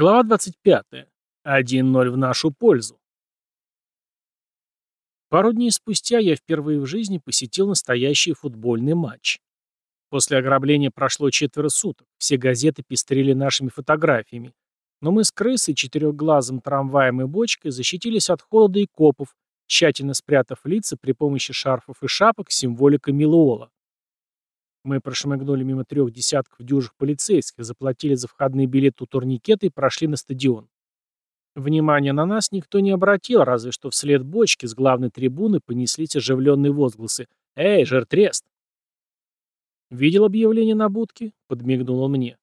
Глава 25. 1-0 в нашу пользу. Пару дней спустя я впервые в жизни посетил настоящий футбольный матч. После ограбления прошло четверо суток, все газеты пестрели нашими фотографиями, но мы с крысой, четырехглазым трамваем и бочкой защитились от холода и копов, тщательно спрятав лица при помощи шарфов и шапок с символикой Милуола. Мы прошмыгнули мимо трех десятков дюжих полицейских, заплатили за входные билеты у турникета и прошли на стадион. Внимания на нас никто не обратил, разве что вслед бочки с главной трибуны понеслись оживленные возгласы «Эй, жертрест!» «Видел объявление на будке?» — подмигнул он мне.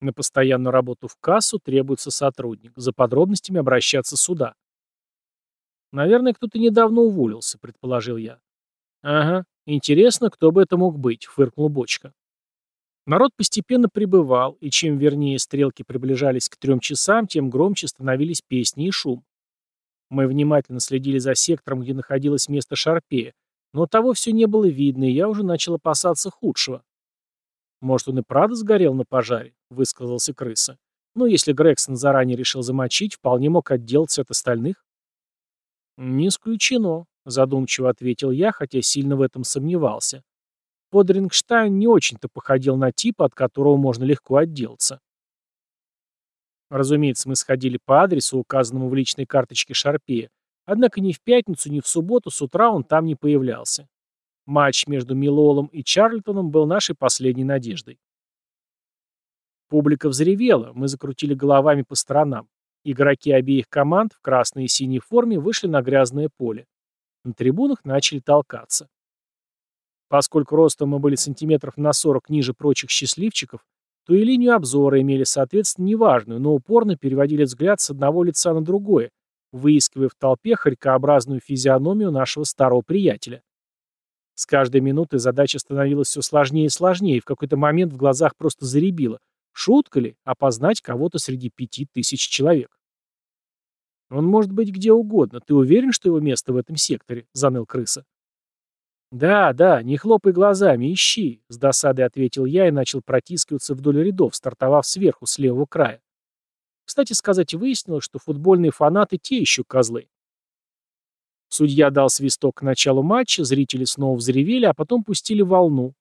На постоянную работу в кассу требуется сотрудник. За подробностями обращаться сюда. «Наверное, кто-то недавно уволился», — предположил я. «Ага, интересно, кто бы это мог быть», — фыркнул Бочка. Народ постепенно прибывал, и чем вернее стрелки приближались к трем часам, тем громче становились песни и шум. Мы внимательно следили за сектором, где находилось место Шарпея, но того все не было видно, и я уже начал опасаться худшего. «Может, он и правда сгорел на пожаре?» — высказался крыса. «Ну, если Грегсон заранее решил замочить, вполне мог отделаться от остальных». «Не исключено», задумчиво ответил я, хотя сильно в этом сомневался. Подрингштайн не очень-то походил на типа, от которого можно легко отделаться. Разумеется, мы сходили по адресу, указанному в личной карточке Шарпея, однако ни в пятницу, ни в субботу с утра он там не появлялся. Матч между Милолом и Чарльтоном был нашей последней надеждой. Публика взревела, мы закрутили головами по сторонам. Игроки обеих команд в красной и синей форме вышли на грязное поле. На трибунах начали толкаться. Поскольку ростом мы были сантиметров на 40 ниже прочих счастливчиков, то и линию обзора имели, соответственно, неважную, но упорно переводили взгляд с одного лица на другое, выискивая в толпе хорькообразную физиономию нашего старого приятеля. С каждой минутой задача становилась все сложнее и сложнее, и в какой-то момент в глазах просто заребило. Шутка ли опознать кого-то среди пяти тысяч человек? «Он может быть где угодно. Ты уверен, что его место в этом секторе?» — заныл крыса. «Да, да, не хлопай глазами, ищи», — с досадой ответил я и начал протискиваться вдоль рядов, стартовав сверху, с левого края. Кстати сказать, выяснилось, что футбольные фанаты те еще козлы. Судья дал свисток к началу матча, зрители снова взревели, а потом пустили волну.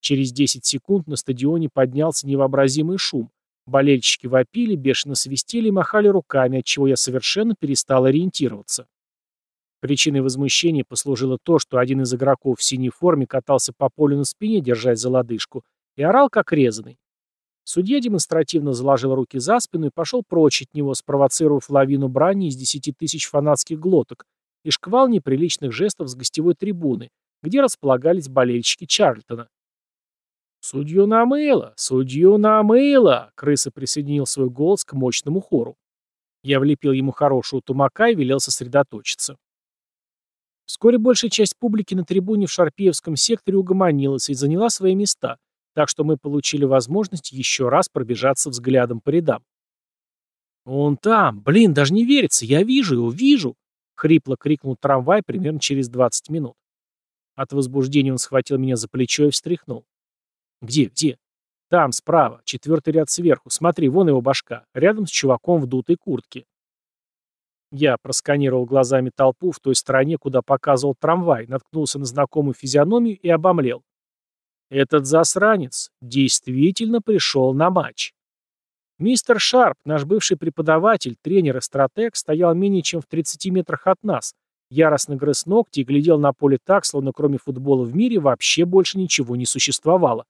Через 10 секунд на стадионе поднялся невообразимый шум. Болельщики вопили, бешено свистели и махали руками, от чего я совершенно перестал ориентироваться. Причиной возмущения послужило то, что один из игроков в синей форме катался по полю на спине, держась за лодыжку, и орал как резанный. Судья демонстративно заложил руки за спину и пошел прочь от него, спровоцировав лавину брани из десяти тысяч фанатских глоток и шквал неприличных жестов с гостевой трибуны, где располагались болельщики Чарльтона. «Судью намыло! Судью намыло!» Крыса присоединил свой голос к мощному хору. Я влепил ему хорошего тумака и велел сосредоточиться. Вскоре большая часть публики на трибуне в Шарпеевском секторе угомонилась и заняла свои места, так что мы получили возможность еще раз пробежаться взглядом по рядам. «Он там! Блин, даже не верится! Я вижу его, вижу!» — хрипло крикнул трамвай примерно через 20 минут. От возбуждения он схватил меня за плечо и встряхнул. «Где, где?» «Там, справа, четвертый ряд сверху. Смотри, вон его башка, рядом с чуваком в дутой куртке». Я просканировал глазами толпу в той стороне, куда показывал трамвай, наткнулся на знакомую физиономию и обомлел. Этот засранец действительно пришел на матч. Мистер Шарп, наш бывший преподаватель, тренер и стратег, стоял менее чем в 30 метрах от нас, яростно грыз ногти и глядел на поле так, словно кроме футбола в мире вообще больше ничего не существовало.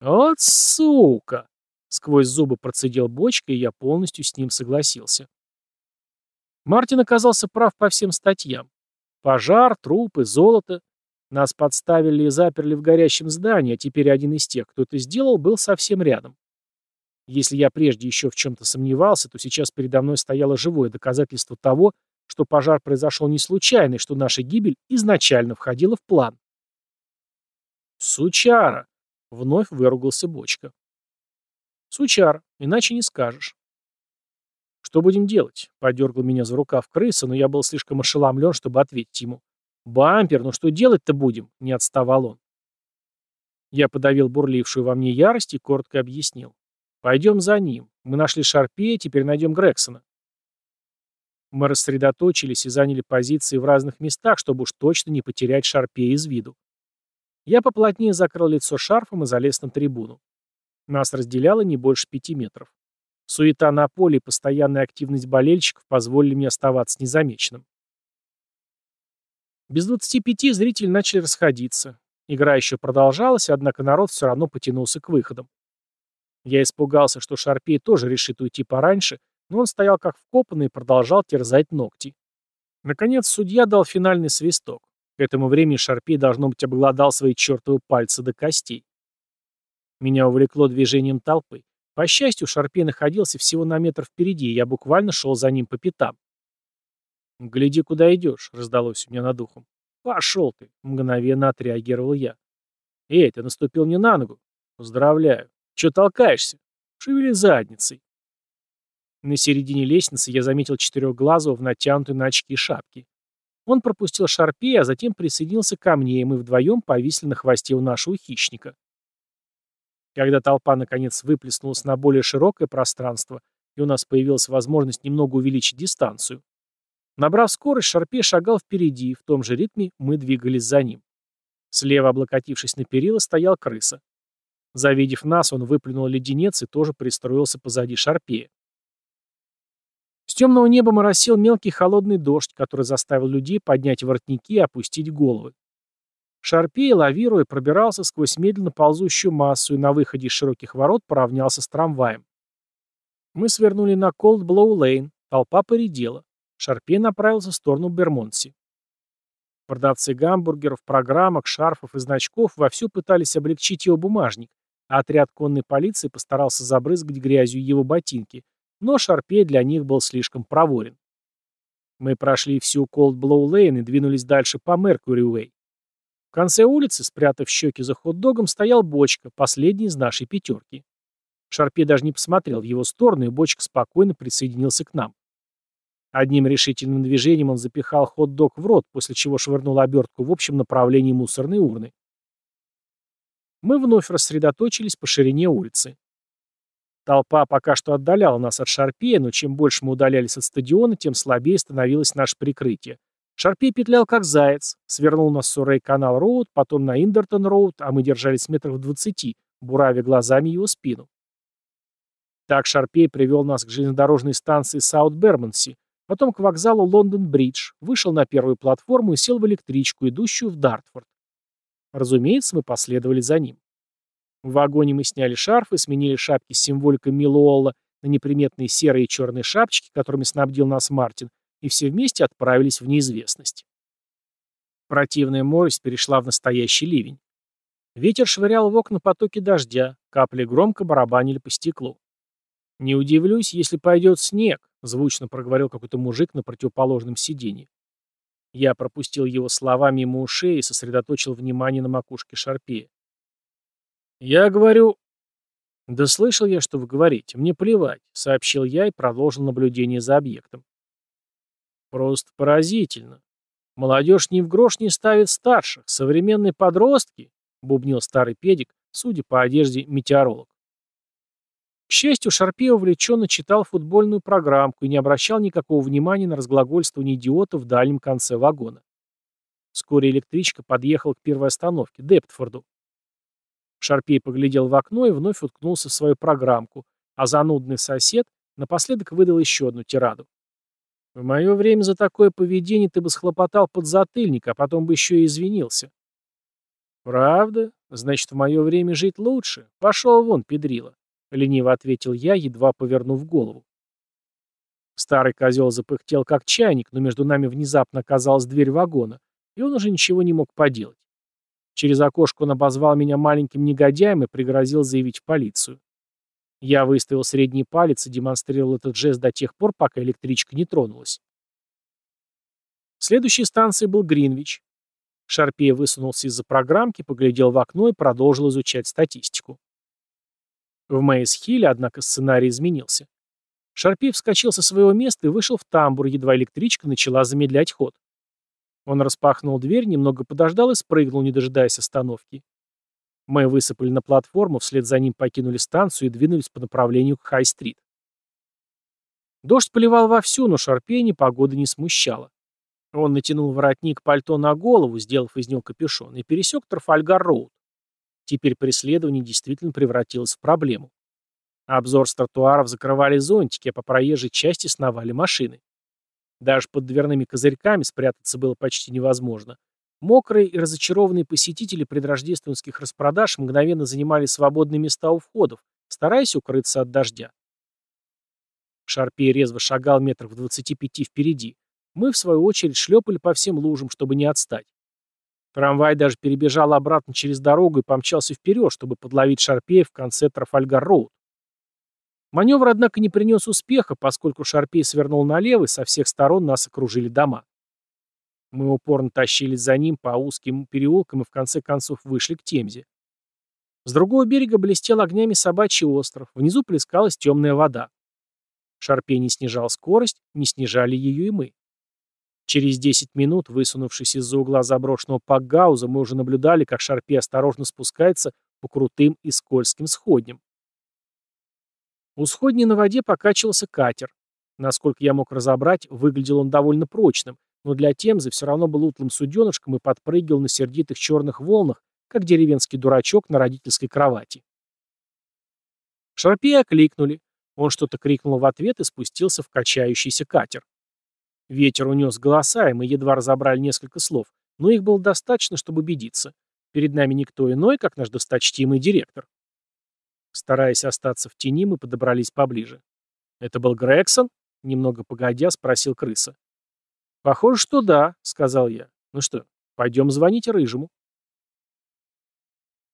«Вот сука!» — сквозь зубы процедил бочка, и я полностью с ним согласился. Мартин оказался прав по всем статьям. Пожар, трупы, золото. Нас подставили и заперли в горящем здании, а теперь один из тех, кто это сделал, был совсем рядом. Если я прежде еще в чем-то сомневался, то сейчас передо мной стояло живое доказательство того, что пожар произошел не случайно, и что наша гибель изначально входила в план. «Сучара!» Вновь выругался бочка. Сучар, иначе не скажешь. Что будем делать? Подергал меня за рукав крыса, но я был слишком ошеломлен, чтобы ответить ему. Бампер, ну что делать-то будем? Не отставал он. Я подавил бурлившую во мне ярость и коротко объяснил. Пойдем за ним. Мы нашли Шарпея, теперь найдем Грексона. Мы рассредоточились и заняли позиции в разных местах, чтобы уж точно не потерять Шарпея из виду. Я поплотнее закрыл лицо шарфом и залез на трибуну. Нас разделяло не больше пяти метров. Суета на поле и постоянная активность болельщиков позволили мне оставаться незамеченным. Без 25 зрители начали расходиться. Игра еще продолжалась, однако народ все равно потянулся к выходам. Я испугался, что Шарпей тоже решит уйти пораньше, но он стоял как вкопанный и продолжал терзать ногти. Наконец судья дал финальный свисток. К этому времени Шарпей, должно быть, обглодал свои чертовы пальцы до костей. Меня увлекло движением толпы. По счастью, Шарпей находился всего на метр впереди, и я буквально шел за ним по пятам. «Гляди, куда идешь», — раздалось у меня над ухом. «Пошел ты», — мгновенно отреагировал я. «Эй, ты наступил мне на ногу». «Поздравляю». «Че толкаешься?» «Шевели задницей». На середине лестницы я заметил четырехглазого в натянутой на очки шапке. Он пропустил Шарпея, а затем присоединился ко мне, и мы вдвоем повисли на хвосте у нашего хищника. Когда толпа наконец выплеснулась на более широкое пространство, и у нас появилась возможность немного увеличить дистанцию, набрав скорость, Шарпей шагал впереди, и в том же ритме мы двигались за ним. Слева, облокотившись на перила, стоял крыса. Завидев нас, он выплюнул леденец и тоже пристроился позади Шарпея. Темного неба моросил мелкий холодный дождь, который заставил людей поднять воротники и опустить головы. Шарпей, лавируя, пробирался сквозь медленно ползущую массу и на выходе из широких ворот поравнялся с трамваем. Мы свернули на Колд Блоу Лейн, толпа поредела. Шарпей направился в сторону Бермонси. Продавцы гамбургеров, программок, шарфов и значков вовсю пытались облегчить его бумажник, а отряд конной полиции постарался забрызгать грязью его ботинки, но Шарпей для них был слишком проворен. Мы прошли всю Колд-Блоу-Лейн и двинулись дальше по Меркури-Уэй. В конце улицы, спрятав щеки за хот-догом, стоял бочка, последний из нашей пятерки. Шарпей даже не посмотрел в его сторону, и бочка спокойно присоединился к нам. Одним решительным движением он запихал хот-дог в рот, после чего швырнул обертку в общем направлении мусорной урны. Мы вновь рассредоточились по ширине улицы. Толпа пока что отдаляла нас от Шарпея, но чем больше мы удалялись от стадиона, тем слабее становилось наше прикрытие. Шарпей петлял как заяц, свернул на Суррей-канал-роуд, потом на Индертон-роуд, а мы держались метров двадцати, буравя глазами его спину. Так Шарпей привел нас к железнодорожной станции Саут-Бермонси, потом к вокзалу Лондон-Бридж, вышел на первую платформу и сел в электричку, идущую в Дартфорд. Разумеется, мы последовали за ним. В вагоне мы сняли шарфы, сменили шапки с символикой Милуолла на неприметные серые и черные шапочки, которыми снабдил нас Мартин, и все вместе отправились в неизвестность. Противная морось перешла в настоящий ливень. Ветер швырял в окна потоки дождя, капли громко барабанили по стеклу. «Не удивлюсь, если пойдет снег», — звучно проговорил какой-то мужик на противоположном сиденье. Я пропустил его слова мимо ушей и сосредоточил внимание на макушке Шарпея. «Я говорю...» «Да слышал я, что вы говорите. Мне плевать», — сообщил я и продолжил наблюдение за объектом. «Просто поразительно. Молодежь ни в грош не ставит старших. Современные подростки», — бубнил старый педик, судя по одежде метеоролог. К счастью, Шарпе увлеченно читал футбольную программку и не обращал никакого внимания на разглагольствование идиота в дальнем конце вагона. Вскоре электричка подъехала к первой остановке, Дептфорду. Шарпей поглядел в окно и вновь уткнулся в свою программку, а занудный сосед напоследок выдал еще одну тираду. В мое время за такое поведение ты бы схлопотал под затыльник, а потом бы еще и извинился. Правда? Значит, в мое время жить лучше. Пошел вон, педрила. Лениво ответил я, едва повернув голову. Старый козел запыхтел как чайник, но между нами внезапно оказалась дверь вагона, и он уже ничего не мог поделать. Через окошко он обозвал меня маленьким негодяем и пригрозил заявить в полицию. Я выставил средний палец и демонстрировал этот жест до тех пор, пока электричка не тронулась. Следующей станцией был Гринвич. Шарпей высунулся из-за программки, поглядел в окно и продолжил изучать статистику. В Мейсхилле, однако, сценарий изменился. Шарпей вскочил со своего места и вышел в тамбур, едва электричка начала замедлять ход. Он распахнул дверь, немного подождал и спрыгнул, не дожидаясь остановки. Мы высыпали на платформу, вслед за ним покинули станцию и двинулись по направлению к Хай-стрит. Дождь поливал вовсю, но шарпение погоды не смущало. Он натянул воротник пальто на голову, сделав из него капюшон, и пересек Трафальгар-роуд. Теперь преследование действительно превратилось в проблему. Обзор с тротуаров закрывали зонтики, а по проезжей части сновали машины. Даже под дверными козырьками спрятаться было почти невозможно. Мокрые и разочарованные посетители предрождественских распродаж мгновенно занимали свободные места у входов, стараясь укрыться от дождя. Шарпей резво шагал метров в двадцати пяти впереди. Мы, в свою очередь, шлепали по всем лужам, чтобы не отстать. Трамвай даже перебежал обратно через дорогу и помчался вперед, чтобы подловить Шарпея в конце Трафальгар-Роуд. Маневр, однако, не принес успеха, поскольку Шарпей свернул налево, и со всех сторон нас окружили дома. Мы упорно тащились за ним по узким переулкам и в конце концов вышли к Темзе. С другого берега блестел огнями собачий остров, внизу плескалась темная вода. Шарпей не снижал скорость, не снижали ее и мы. Через 10 минут, высунувшись из-за угла заброшенного пакгауза, мы уже наблюдали, как Шарпей осторожно спускается по крутым и скользким сходням. У сходни на воде покачивался катер. Насколько я мог разобрать, выглядел он довольно прочным, но для Темзы все равно был утлым суденышком и подпрыгивал на сердитых черных волнах, как деревенский дурачок на родительской кровати. Шарпея окликнули. Он что-то крикнул в ответ и спустился в качающийся катер. Ветер унес голоса, и мы едва разобрали несколько слов, но их было достаточно, чтобы убедиться. Перед нами никто иной, как наш досточтимый директор. Стараясь остаться в тени, мы подобрались поближе. «Это был Грегсон?» — немного погодя спросил крыса. «Похоже, что да», — сказал я. «Ну что, пойдем звонить Рыжему».